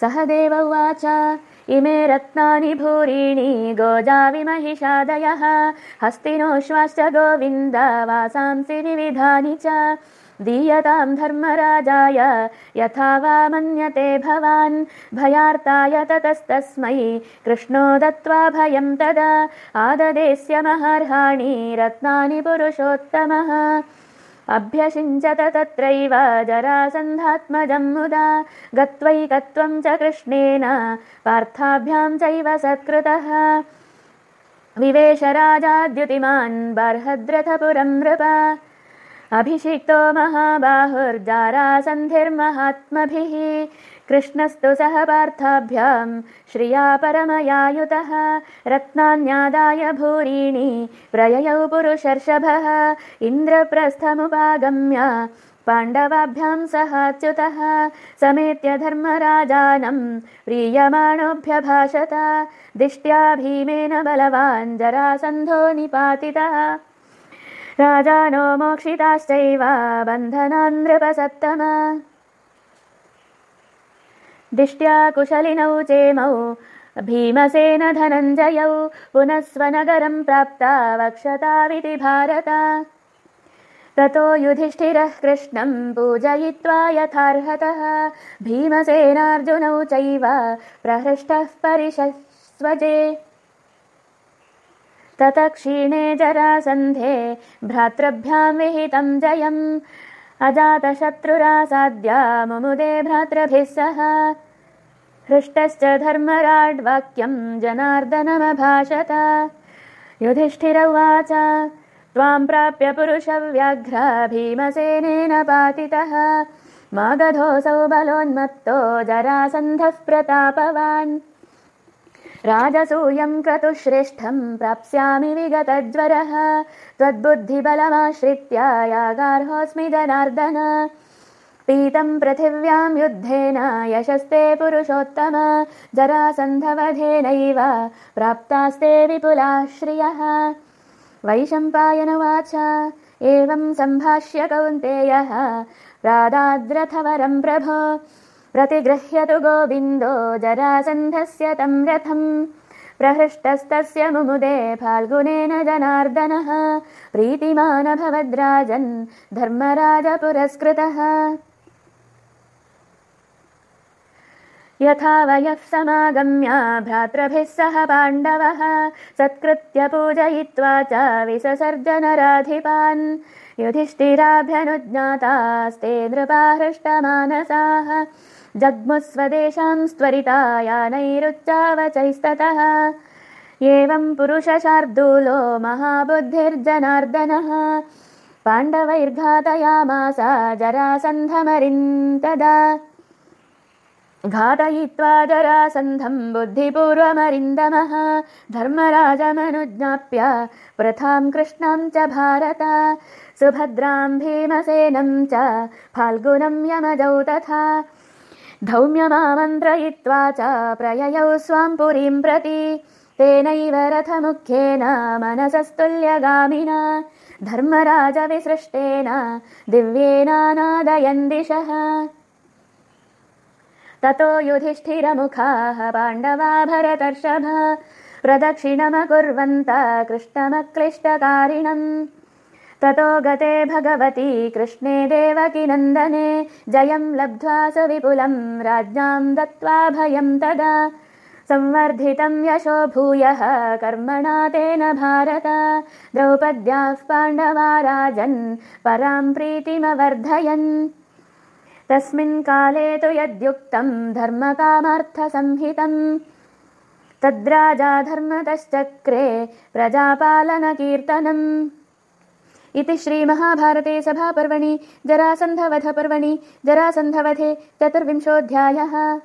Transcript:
सहदेव उवाच। इमे रत्नानि भूरीणि गोजाविमहिषादयः हस्तिनोश्वाश्च गोविन्द वासांसि विविधानि च। दीयतां धर्मराजाय यथा वा मन्यते भवान्। भयार्ताय ततस्तस्मै कृष्णो दत्त्वा भयं तदा। आददेस्य महार्हाणि रत्नानि पुरुषोत्तमः अभ्यषिञ्चत तत्रैव जरासन्धात्मजम् मुदा गत्वैकत्वं च कृष्णेन पार्थाभ्यां चैव सत्कृतः। विवेशराजाद्युतिमान् बर्हद्रथपुरं नृप। अभिषिक्तो महाबाहुर्जारासन्धिर्महात्मभिः कृष्णस्तु सह पार्थाभ्यां श्रिया परमयायुतः रत्नान्यादाय भूरीणि प्रययौ पुरुषर्षभः इन्द्रप्रस्थमुपागम्य पाण्डवाभ्यां सहाच्युतः समेत्य धर्मराजानं प्रीयमाणोऽभ्यभाषत दिष्ट्या भीमेन बलवान् जरासन्धो निपातितः। राजानो मोक्षिताश्चैव बन्धनान् नृपसत्तम दिष्ट्या कुशलिनौ चेमौ। भीमसेन धनञ्जयौ पुनः स्वनगरं प्राप्ता वक्षताविति भारत। ततो युधिष्ठिरः कृष्णं पूजयित्वा यथार्हतः। भीमसेनार्जुनौ चैव प्रहृष्टः परिशस्वजे तत क्षीणे जरासन्धे भ्रातृभ्यां विहितं जयम् अजातशत्रुरासाद्या मुमुदे भ्रातृभिः सह। हृष्टश्च धर्मराड्वाक्यं जनार्दनमभाषत। युधिष्ठिर उवाच त्वां प्राप्य पुरुषव्याघ्र भीमसेनेन पातितः। मागधोऽसौ बलोन्मत्तो जरासन्धः प्रतापवान् राजसूयं क्रतुश्रेष्ठं प्राप्स्यामि विगतज्वरः। त्वद्बुद्धिबलमाश्रित्य यागार्होऽस्मि जनार्दन। पीतं पृथिव्यां युद्धेन यशस्ते पुरुषोत्तम। जरासन्धवधेनैव प्राप्तास्ते विपुलाश्रियः। वैशम्पायनवाच। एवं सम्भाष्य कौन्तेयः रादाद्रथवरं प्रभो प्रतिगृह्यतु गोविन्दो जरासन्धस्य तं रथम्। प्रहृष्टस्तस्य मुमुदे फाल्गुनेन जनार्दनः। प्रीतिमानभवद्राजन् धर्मराजपुरस्कृतः यथा वयः समागम्य भ्रातृभिः सह पाण्डवः सत्कृत्य पूजयित्वा च विससर्जनराधिपान्। युधिष्ठिराभ्यनुज्ञातास्ते नृपाहृष्टमानसाः। जग्मुस्वदेशां स्त्वरिता यानैरुच्चावचैस्ततः। एवं पुरुषशार्दूलो महाबुद्धिर्जनार्दनः। पाण्डवैर्घातयामास जरासन्धमरिन्तदा घातयित्वा जरासन्धं बुद्धिपूर्वमरिन्दमः। धर्मराजमनुज्ञाप्य प्रथां कृष्णं च भारत। सुभद्रां भीमसेनं च फाल्गुनं यमजौ तथा। धौम्यमामन्त्रयित्वा च प्रययौ स्वां पुरीं प्रति। तेनैव रथमुख्येन मनसस्तुल्यगामिना। धर्मराजविसृष्टेन दिव्येनानादयन् दिशः ततो युधिष्ठिरमुखाः पाण्डवा भरतर्षभ प्रदक्षिणमकुर्वन्त कृष्णमक्लिष्टकारिणम्। ततो गते भगवती कृष्णे देवकिनन्दने जयं लब्ध्वा सुविपुलं राज्ञां दत्त्वा भयं तदा। संवर्धितं यशो भूयः कर्मणा तेन भारत। द्रौपद्याः पाण्डवा राजन् परां प्रीतिमवर्धयन् तस्मिन् काले तु यद्युक्तं धर्मकामार्थसंहितम्। तद्राजा धर्मतश्चक्रे प्रजापालनकीर्तनम्। इति श्रीमहाभारते सभापर्वणि जरासन्धवधपर्वणि जरासन्धवधे चतुर्विंशोऽध्यायः